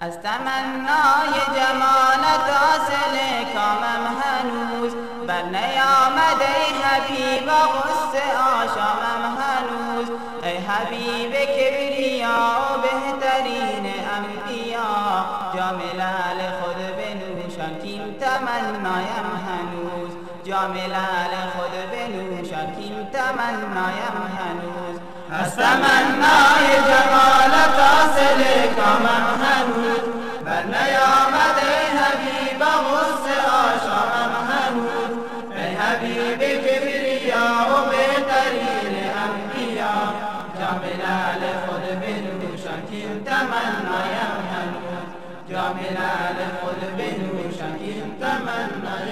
از تمنای جمالت حاصل کامم هنوز بر نیامده حبیب غصه آشامم هنوز. ای حبیب کبریا و بهترین انبیا جام لعل خود بنوشان کین تمنایم هنوز. جام لعل خود بنوشان کین تمنایم هنوز. از بغص أشعر مهنود في حبيب كبرياء وبطريق أنبياء جميلة لخد بن شكيل تمنى يا مهنود جميلة لخد بن شكيل تمنى